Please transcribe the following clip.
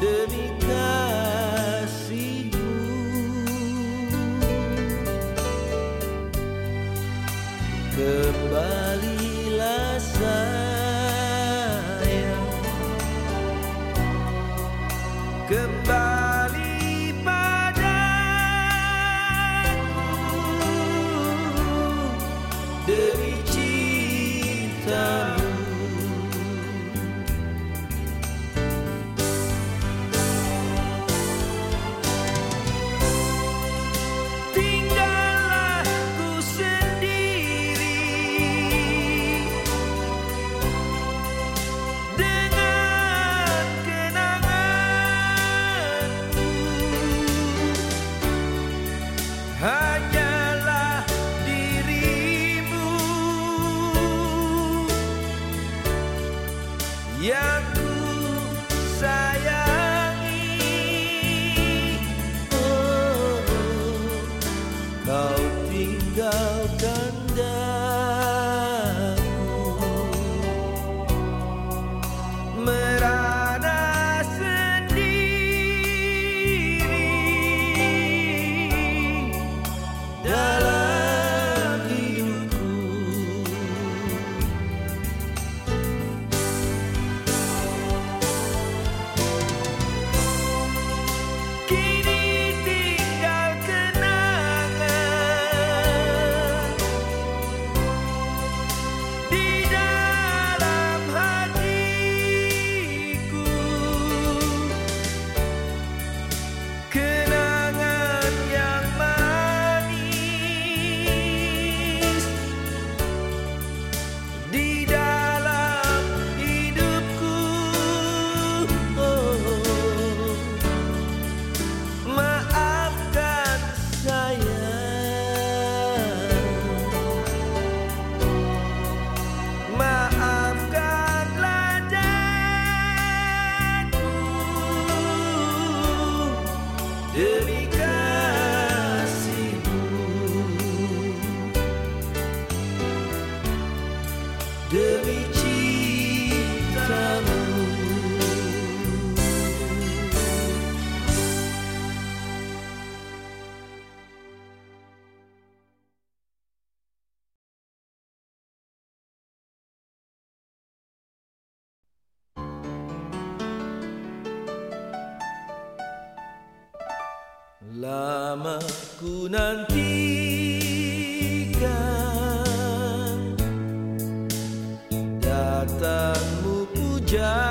demi kasihmu. 一样。Demi cintamu. Lama ku nanti kekuatanmu puja